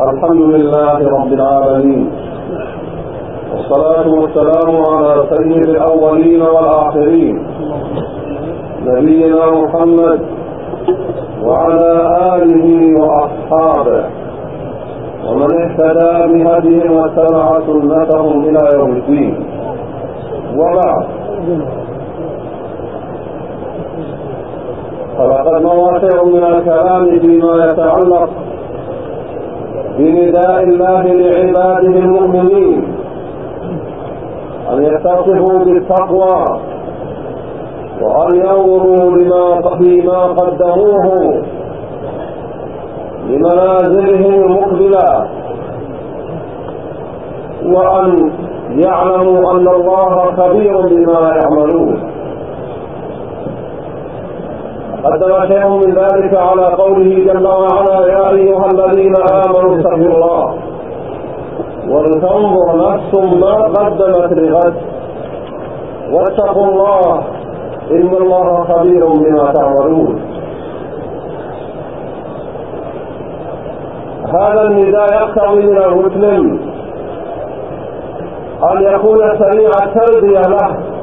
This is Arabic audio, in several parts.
الحمد لله رب العالمين. والصلاة والسلام على سيد الأولين والآخرين. نبينا محمد وعلى آله وأصحابه. ومن اهتدى بهديهم واتبع سنتهم إلى يوم الدين. وبعد. فلقد مواقع من الكلام فيما يتعلق بنداء الله لعباده المؤمنين. أن يتصفوا بالتقوى. وأن ينظروا لما فيما قدموه. لمنازلهم المقبلة. وأن يعلموا أن الله خبير بما يعملون. قدم شيء من ذلك على قوله جل وعلا يا أيها الذين آمنوا اتقوا الله ولتنظر نفس ما قدمت لغد واتقوا الله إن الله خبير بما تعملون. هذا النداء يقتضي من المسلم أن يكون سريع التربية له.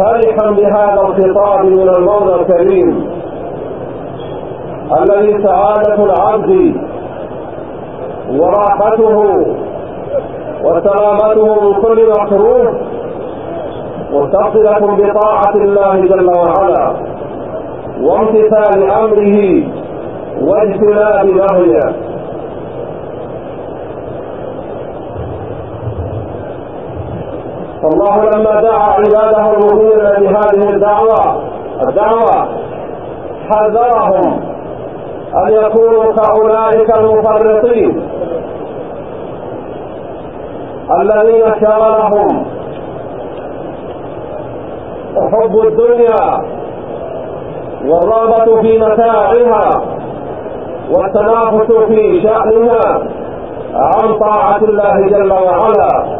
فرحا بهذا الخطاب من المولى الكريم الذي سعادة العبد وراحته وسلامته من كل مكروه متصلة بطاعة الله جل وعلا وامتثال أمره واجتناب نهيه. فالله لما دعا عباده المؤمنين بهذه الدعوة الدعوة حذرهم أن يكونوا كأولئك المفرطين الذين شغلهم حب الدنيا والرغبة في متاعها والتنافس في شأنها عن طاعة الله جل وعلا؟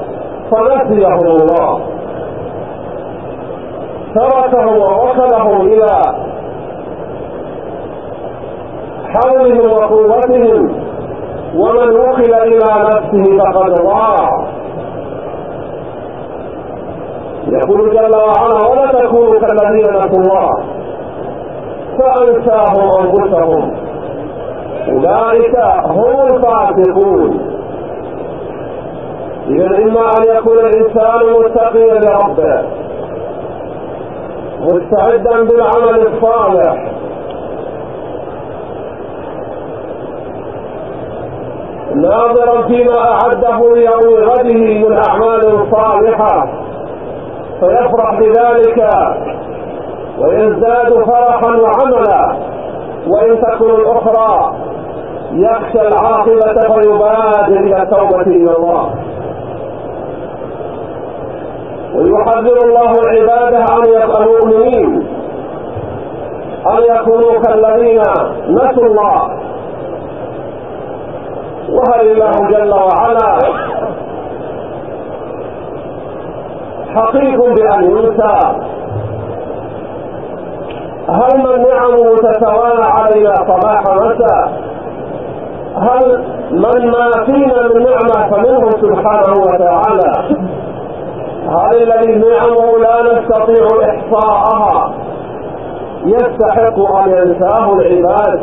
فنسيهم الله. تركهم ووكلهم إلى حولهم وقوتهم ومن وكل إلى نفسه فقد ضاع يقول جل وعلا ولا تكونوا كالذين نسوا الله فأنساهم أنفسهم. أولئك هم الفاسقون. إذا إما أن يكون الإنسان متقيا لربه مستعدا بالعمل الصالح. ناظرا فيما أعده ليوم غده من أعمال صالحة فيفرح بذلك ويزداد فرحا وعملا. وإن تكن الأخرى يخشى العاقبة فيبادر إلى التوبة إلى الله. ويحذر الله العبادة أن يبقى المؤمنين أن يكونوا كالذين نسوا الله. وهل الله جل وعلا حقيق بأن ينسى؟ هل من نعمه تتوالى علينا صباح مساء؟ هل من ما فينا من نعمة فمنه سبحانه وتعالى؟ الذي نعمه لا نستطيع إحصاءها. يستحق أن ينساه العباد.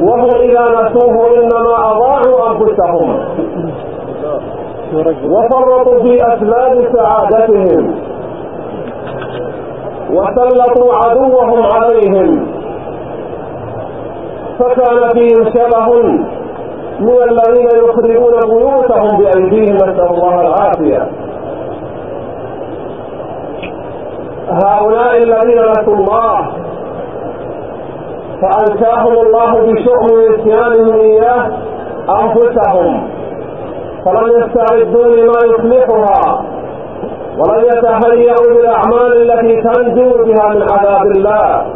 وهم إذا نسوه إنما أضاعوا أنفسهم. وفرطوا في أسباب سعادتهم. وسلطوا عدوهم عليهم. فكان فيهم شبه من الذين يخربون بيوتهم بأيديهم نسأل الله العافية. هؤلاء الذين نسوا الله فأنساهم الله بشؤم نسيانهم إياه أنفسهم فلم يستعدوا لما يصلحها ولم يتهيأوا بالأعمال التي تنجو بها من عذاب الله.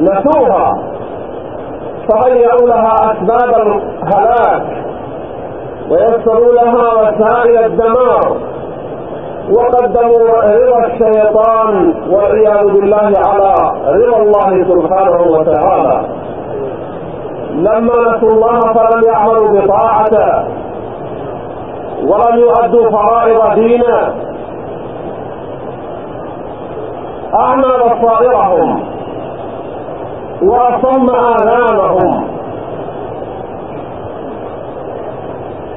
نسوها. فهيئوا لها أسباب الهلاك ويسروا لها وسائل الدمار وقدموا رضا الشيطان والعياذ بالله على رضا الله سبحانه وتعالى. لما نسوا الله فلم يعملوا بطاعته ولم يؤدوا فرائض دينه. أعمى بصائرهم وأصم آذانهم.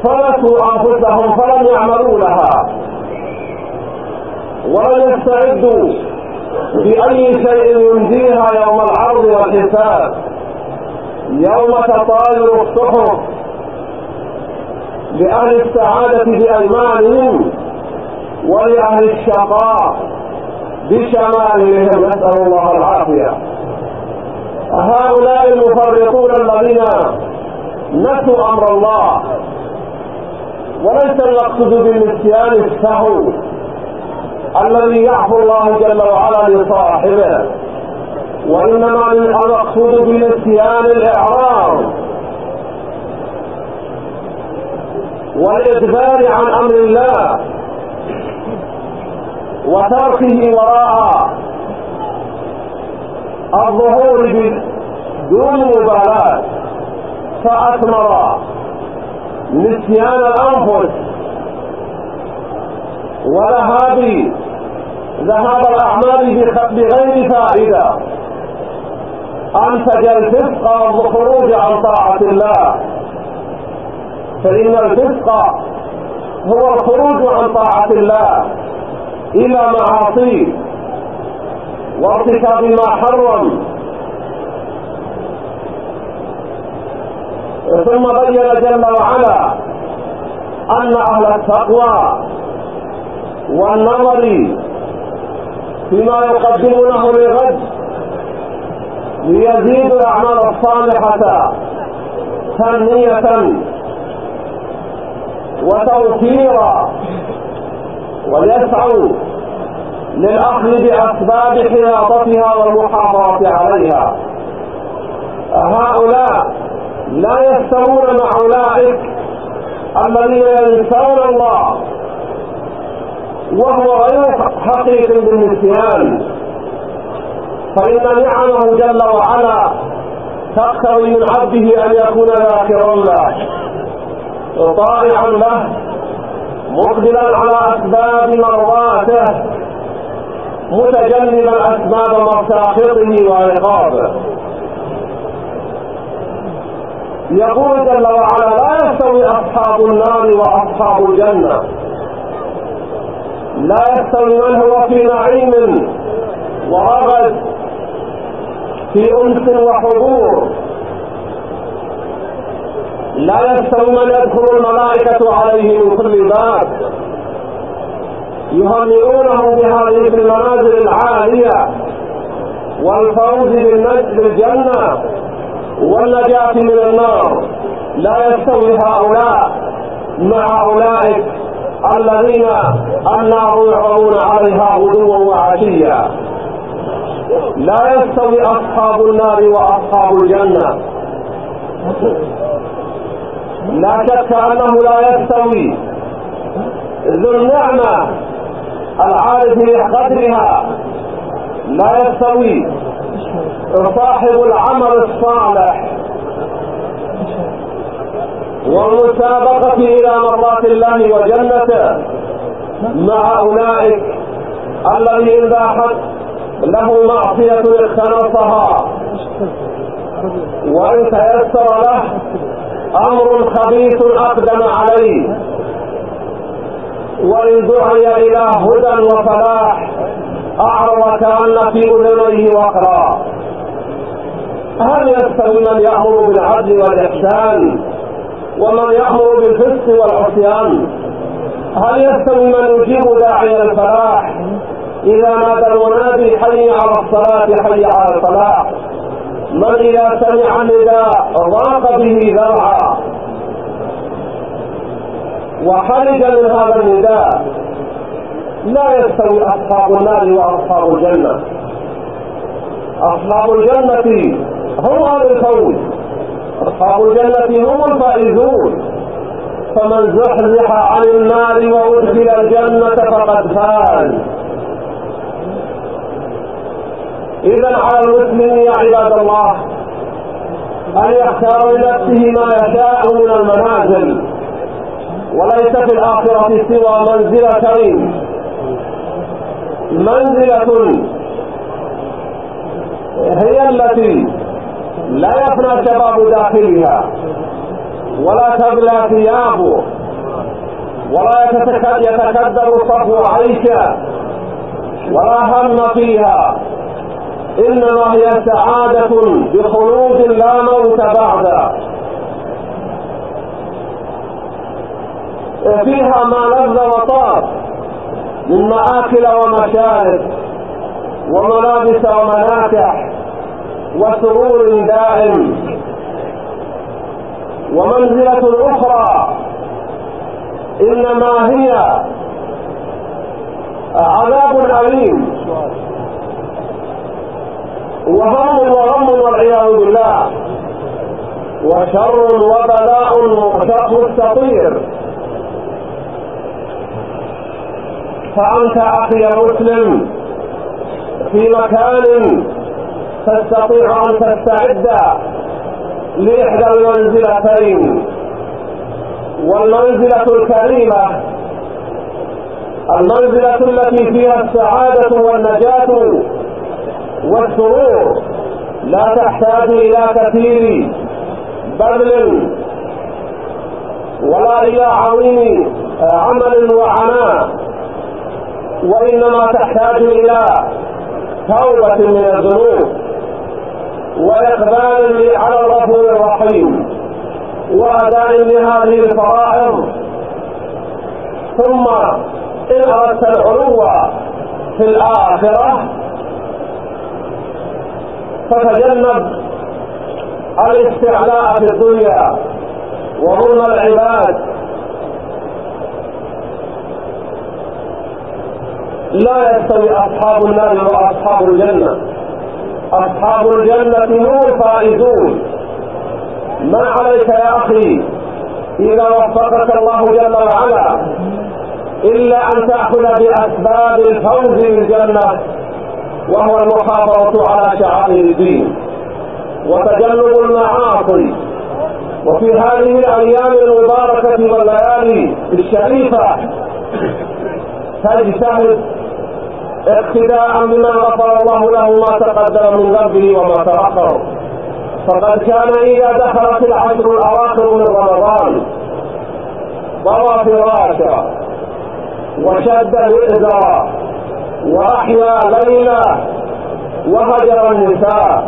فلسوا أنفسهم فلم يعملوا لها. ولم يستعدوا بأي شيء ينجيها يوم العرض والحساب. يوم تطاير الصحف لأهل السعادة بأيمانهم ولأهل الشقاء. بشمالهم نسأل الله العافية. هؤلاء المفرطون الذين نسوا أمر الله. وليس المقصود بالنسيان السهو الذي يعفو الله جل وعلا لصاحبه وإنما المقصود بنسيان الإعراض والإدبار عن أمر الله وتركه وراء الظهور بدون مبالاة. فأثمر نسيان الأنفس. وذهاب ذهاب الأعمال بغير فائدة. أنتج الفسق والخروج عن طاعة الله. فإن الفسق هو الخروج عن طاعة الله إلى معاصيه. وارتكاب ما حرم. ثم بين جل وعلا أن أهل التقوى والنظر فيما يقدمونه لغد ليزيد الأعمال الصالحة تنمية وتوفيرا وليسعوا للأخذ بأسباب حياطتها والمحافظة عليها. هؤلاء لا يستوون مع أولئك الذين ينسون الله وهو غير حقيق بالنسيان. فإن نعمه جل وعلا تقتضي من عبده أن يكون ذاكرا له طائعا له مقبلا على أسباب مرضاته. متجنبا أسباب مساخطه وعقابه. يقول جل وعلا لا يستوي أصحاب النار وأصحاب الجنة. لا يستوي من هو في نعيم ورغد في أنس وحضور لا يستوي من يدخل الملائكة عليه من كل باب. يهنئونه بهذه المنازل العالية والفوز بالجنة والنجاة من النار. لا يستوي هؤلاء مع أولئك الذين النار يعرضون عليها غدوا وعشيا لا يستوي أصحاب النار وأصحاب الجنة. لا شك أنه لا يستوي. ذو النعمة العارف بقدرها لا يستوي. صاحب العمل الصالح. والمسابقة إلى مرضات الله وجنته. مع أولئك الذي إذا له معصية اختلصها وإن تيسر له أمر خبيث أقدم عليه. وإن دعي إلى هدى وفلاح أعرض كأن في أذنيه وقرا. هل يستوي من يأمر بالعدل والإحسان ومن يأمر بالفسق والعصيان؟ هل يستوي من يجيب داعي الفلاح إذا نادى المنادي حي على الصلاة حي على الفلاح؟ من إذا سمع النداء ضاق به ذرعا. وخرج من هذا النداء. لا يستوي أصحاب النار وأصحاب الجنة. أصحاب الجنة هم أهل الفوز. أصحاب الجنة هم الفائزون. فمن زحزح عن النار وأدخل الجنة فقد فاز. إذا على المسلم يا عباد الله أن يختار لنفسه ما يشاء من المنازل. وليس في الآخرة سوى منزلتين منزلة هي التي لا يفنى شباب داخلها ولا تبلى ثيابه ولا يتكدر صفو عيشه ولا هم فيها. إنما هي سعادة بخلود لا موت بعد فيها ما لذ وطاب من مآكل ومشارب وملابس ومناكح وسرور دائم ومنزلة أخرى. إنما هي عذاب أليم. وهم وغم والعياذ بالله. وشر وبلاء مستطير. فأنت أخي مسلم في مكان تستطيع أن تستعد لإحدى المنزلتين. والمنزلة الكريمة المنزلة التي فيها السعادة والنجاة والسرور. لا تحتاج إلى كثير بذل ولا إلى عظيم عمل وعناء. وإنما تحتاج إلى توبة من الذنوب وإقبال على الغفور الرحيم وأداء لهذه الفرائض. ثم إن أردت العلو في الآخرة فتجنب الاستعلاء في الدنيا وظلم العباد. لا يستوي أصحاب النار وأصحاب الجنة. أصحاب الجنة هم الفائزون. ما عليك يا أخي؟ إذا وفقك الله جل وعلا. إلا أن تأخذ بأسباب الفوز بالجنة وهو المحافظة على شعائر الدين. وتجنب المعاصي. وفي هذه الأيام المباركة والليالي الشريفة تجتهد اقتداء بما غفر الله له ما تقدم من ذنبه وما تأخر. فقد كان إذا دخلت العشر الأواخر من رمضان ضوى فراشا وشد الإزار وأحيا ليلا وهجر النساء.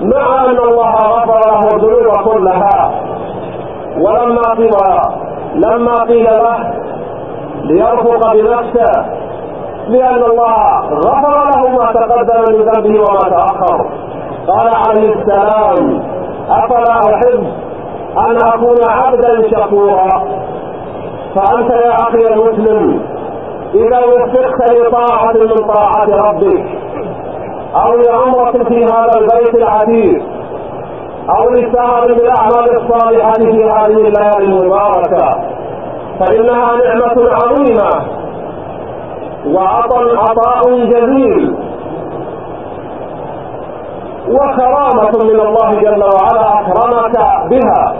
مع أن الله غفر له الذنوب كلها ولما قيل لما قيل له ليرفق بنفسه. لأن الله غفر له ما تقدم من ذنبه وما تأخر. قال عليه السلام أفلا أحب أن أكون عبدا شكورا؟ فأنت يا أخي المسلم إذا وفقت لطاعة من طاعات ربك أو لعمرة في هذا البيت العتيق أو لسهر بالأعمال الصالحة في هذه الليالي المباركة فإنها نعمة عظيمة. وعطى عطاء جزيل وكرامة من الله جل وعلا أكرمك بها.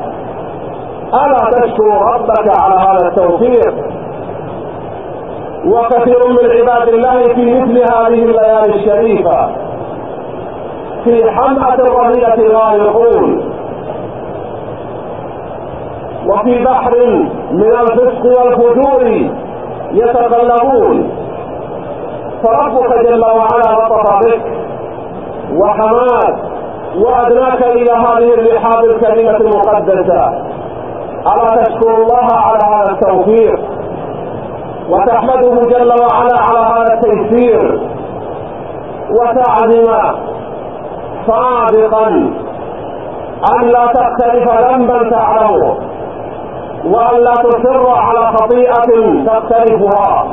ألا تشكر ربك على هذا التوفيق؟ وكثير من عباد الله في مثل هذه الليالي الشريفة. في حمأة الرهية غارقون وفي بحر من الفسق والفجور يتقلبون. فربك جل وعلا لطف بك وحماك وأدناك إلى هذه الرحاب الكريمة المقدسة. ألا تشكر الله على هذا التوفيق؟ وتحمده جل وعلا على هذا التيسير. وتعزم صادقا أن لا تختلف ذنبا تعلمه. وأن لا تصر على خطيئة تختلفها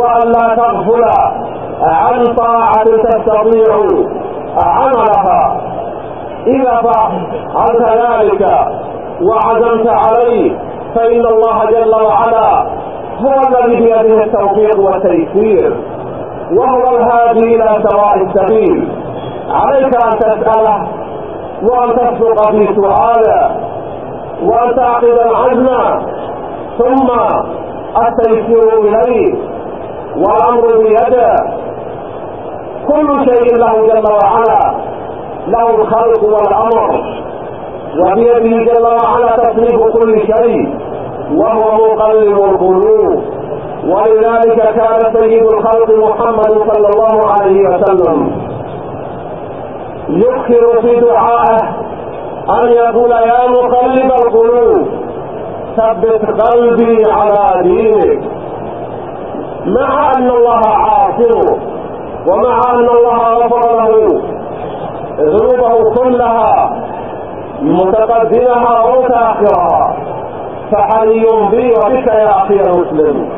وأن لا تغفل عن طاعة تستطيع عملها. إذا فعلت ذلك وعزمت عليه فإن الله جل وعلا هو الذي بيده التوفيق والتيسير. وهو الهادي إلى سواء السبيل. عليك أن تسأله وأن تصدق في سؤاله وأن تعقد العزم ثم التيسير إليه والأمر بيده. كل شيء له جل وعلا له الخلق والأمر. وبيده جل وعلا تصريف كل شيء وهو مقلب القلوب. ولذلك كان سيد الخلق محمد صلى الله عليه وسلم يكثر في دعائه أن يقول يا مقلب القلوب ثبت قلبي على دينك. مع أن الله عاصمه ومع أن الله غفر له ذنوبه كلها متقدمها ومتأخرها. فحري بي وبك يا أخي المسلم؟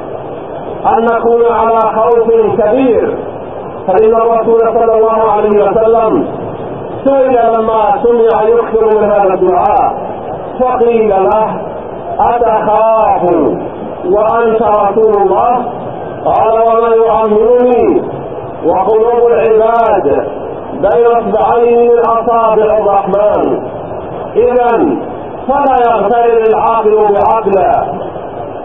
أن نكون على خوف كبير. فإن الرسول صلى الله عليه وسلم سئل لما سمع يكثر من هذا الدعاء فقيل له اتخاف وأنت رسول الله؟ قال وما يعاملني وقلوب العباد بين أصبعين من أصابع الرحمن. اذا فلا يغترر العاقل بعقله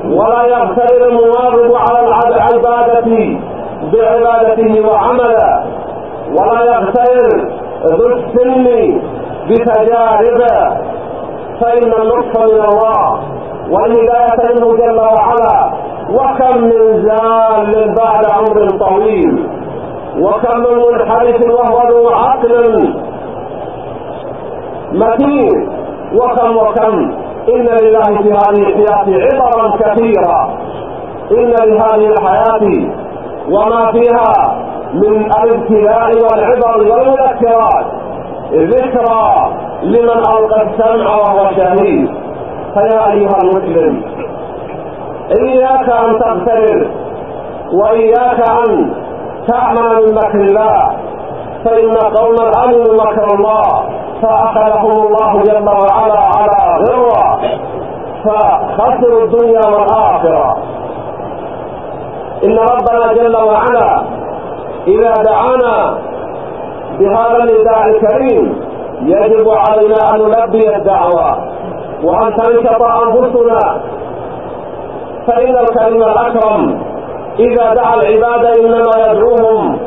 ولا يغترر المواظب على العبادة بعبادته وعمله ولا يغترر السن بتجاربه فإن اللطف من الله والهداية منه جل وعلا وكم من زال بعد عمر طويل وكم من منحرف وهو ذو عقل متين وكم وكم. إن لله في هذه الحياة عبرا كثيرة إن لهذه الحياة وما فيها من الابتلاء والعبر والمذكرات. ذكرى لمن ألقى السمع وهو شهيد. فيا أيها المسلم إياك أن تغترر وإياك أن تعمل من مكر الله. فإن قوما أمنوا مكر الله فأخذهم الله جل وعلا على غرة. فخسروا الدنيا والآخرة. إن ربنا جل وعلا إذا دعانا بهذا النداء الكريم يجب علينا أن نلبي الدعوة. وأن تنشط أنفسنا. فإن الكريم الأكرم إذا دعا العباد إنما يدعوهم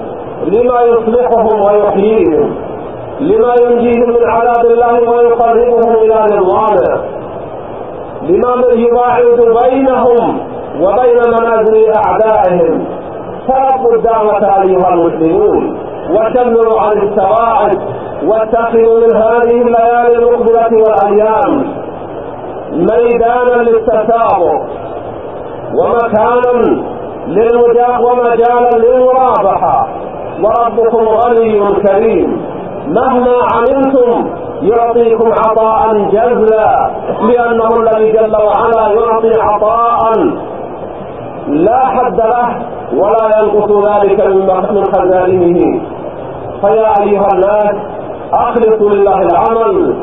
لما يصلحهم ويحييهم لما ينجيهم من عذاب الله ويقربهم إلى رضوانه لما يباعد بينهم وبين منازل أعدائهم. فربوا الدعوة أيها المسلمون وشملوا عن السواعد واتخذوا من هذه الليالي المقبلة والأيام. ميدانا للتسابق ومكانا للمجاق ومجالا للمرابحة وربكم غني كريم. مهما عملتم يعطيكم عطاء جزلا لأنه الذي جل وعلا يعطي عطاء لا حد له ولا ينقص ذلك من خزائنه فيا أيها الناس أخلصوا لله العمل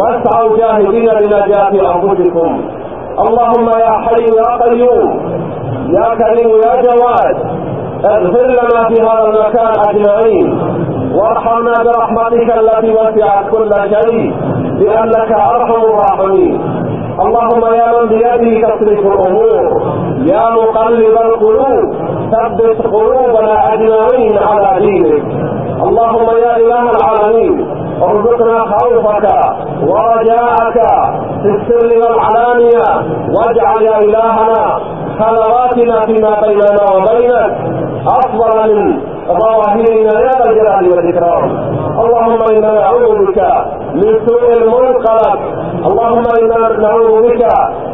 واسعوا جاهدين لنجاة أنفسكم. اللهم يا حي يا قيوم يا كريم يا جواد اغفر لنا في هذا المكان أجمعين. وارحمنا برحمتك التي وسعت كل شيء لأنك أرحم الراحمين. اللهم يا من بيده تصرف الأمور يا مقلب القلوب ثبت قلوبنا أجمعين على دينك. اللهم يا إله العالمين ارزقنا خوفك ورجاءك في السر والعلانية واجعل يا إلهنا خلواتنا فيما بيننا وبينك أفضل من ظواهرنا يا ذا الجلال والإكرام. اللهم إنا نعوذ بك من سوء المنقلب. اللهم إنا نعوذ بك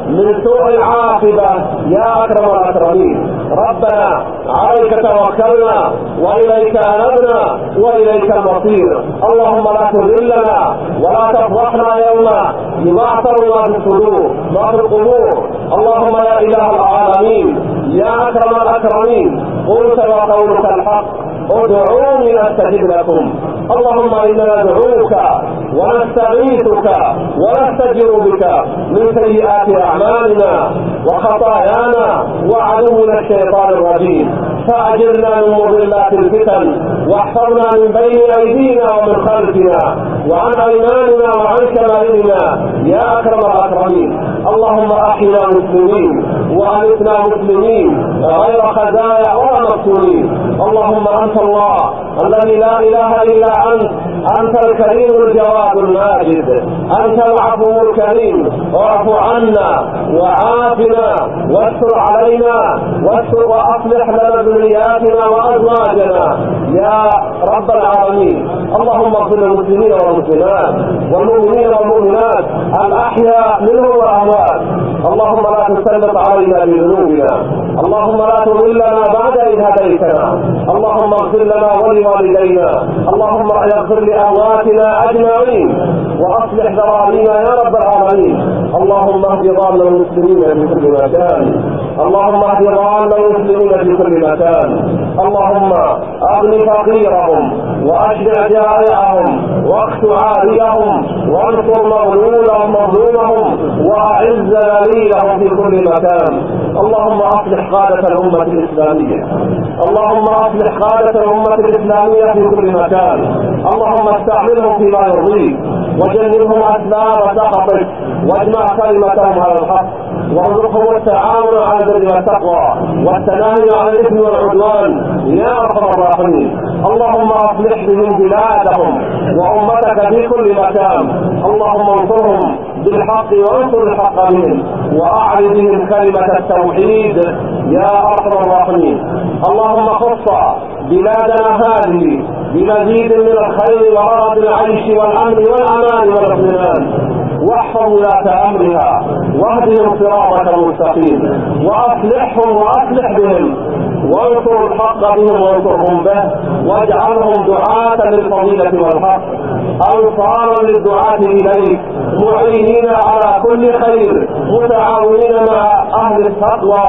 من سوء العاقبة. يا أكرم الأكرمين. ربنا عليك توكلنا وإليك أنبنا وإليك المصير. اللهم لا تذلنا ولا تفضحنا يوم يبعثر ما في الصدور ما في القبور. اللهم يا إله العالمين. يا أكرم الأكرمين. قلت وقولك الحق. ادعوني استجب لكم. اللهم إنا ندعوك ونستغيثك ونستجر بك من سيئات أعمالنا وخطايانا وعدونا الشيطان الرجيم. فأجرنا من مضلات الفتن واحفظنا من بين أيدينا ومن خلفنا وعن أيماننا وعن شمائلنا يا أكرم الأكرمين. اللهم أحينا مسلمين وأمتنا مسلمين غير خزايا ولا مفتونين اللهم أنت الله الذي لا إله إلا أنت. أنت الكريم الجواد الماجد. أنت العفو الكريم. واعف عنا وعافنا واستر علينا واستر وأصلح لنا ذرياتنا وأزواجنا. يا رب العالمين. اللهم اغفر للمسلمين والمسلمات والمؤمنين والمؤمنات الأحياء منهم والأموات. اللهم لا تسلط علينا بذنوبنا. اللهم لا تضلنا بعد إذ هديتنا. اللهم اغفر لنا ولوالدينا. اللهم اغفر لأمواتنا أجمعين. وأصلح ذرارينا يا رب العالمين. اللهم اهد ضال المسلمين في كل مكان اللهم اهد ضال المسلمين في كل مكان اللهم أغن فقيرهم واشبع جائعهم واقت عاريهم وانصر مغلولهم مظلومهم وأعز ذليلهم في كل مكان. اللهم أصلح قادة الأمة الإسلامية. اللهم أصلح قادة الأمة الإسلامية في كل مكان. اللهم استعملهم فيما يرضيك. وجنبهم أسباب سخطك. واجمع كلمتهم على الحق. وارزقهم التعاون على البر والتقوى والتناهي عن الإثم والعدوان. يا أرحم الراحمين. اللهم أصلح بهم بلادهم وأمتك في كل مكان. اللهم انصرهم بالحق وانصر الحق بهم واعل بهم كلمة التوحيد. يا أرحم الراحمين. اللهم خص بلادنا هذه بمزيد من الخير ورغد العيش والأمن والأمان والإطمئنان. واحفظ ولاة أمرها واهدهم صراطك المستقيم وأصلحهم وأصلح بهم وانصر الحق بهم وانصرهم به واجعلهم دعاة للفضيلة والحق. انصارا للدعاة إليك معينين على كل خير متعاونين مع أهل التقوى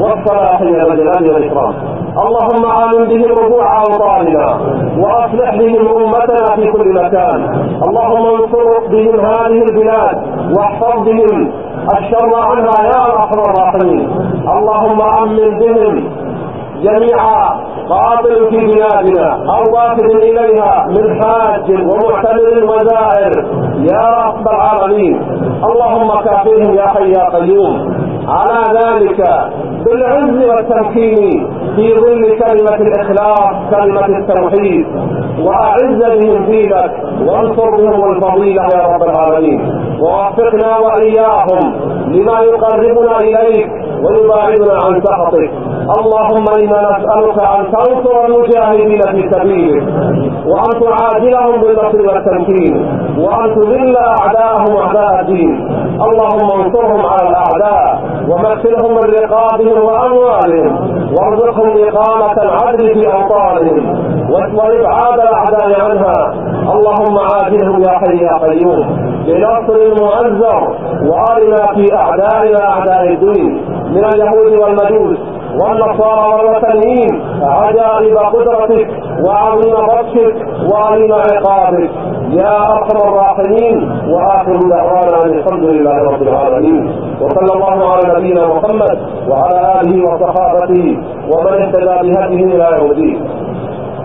والصلاحية والجلال والإكرام. اللهم آمن بهم ربوع أوطاننا وأصلح بهم أمتنا في كل مكان. اللهم انصر بهم هذه البلاد واحفظ بهم الشر عنها يا أرحم الراحمين. اللهم أمن بهم جميع قاطر في بلادنا أو واصل إليها من حاج ومعتمر وزائر. يا رب العالمين. اللهم كافيهم يا حي يا قيوم. على ذلك بالعز والتمكين في ظل كلمة الإخلاص كلمة التوحيد. وأعز بهم دينك وانصر بهم الفضيلة يا رب العالمين. ووفقنا وإياهم لما يقربنا إليك ويباعدنا عن سخطك. اللهم إنا نسألك أن تنصر المجاهدين في سبيلك. وأن تعاجلهم بالنصر والتمكين وأن تذل أعداءهم أعداء الدين. اللهم انصرهم على الأعداء ومكنهم من رقابهم وأموالهم وارزقهم إقامة العدل في أوطانهم وإبعاد الأعداء عنها. اللهم عاجلهم يا حي يا قيوم. بنصر المؤزر وأرنا في اعدائنا اعداء الدين. من اليهود والمجوس والنصارى والوثنيين عجائب قدرتك وعظيم بطشك وعظيم عقابك. يا أرحم الراحمين وآخر دعوانا أن الحمد لله رب العالمين. وصلى الله على نبينا محمد وعلى آله وصحابته ومن اهتدى بهديه إلى يوم الدين.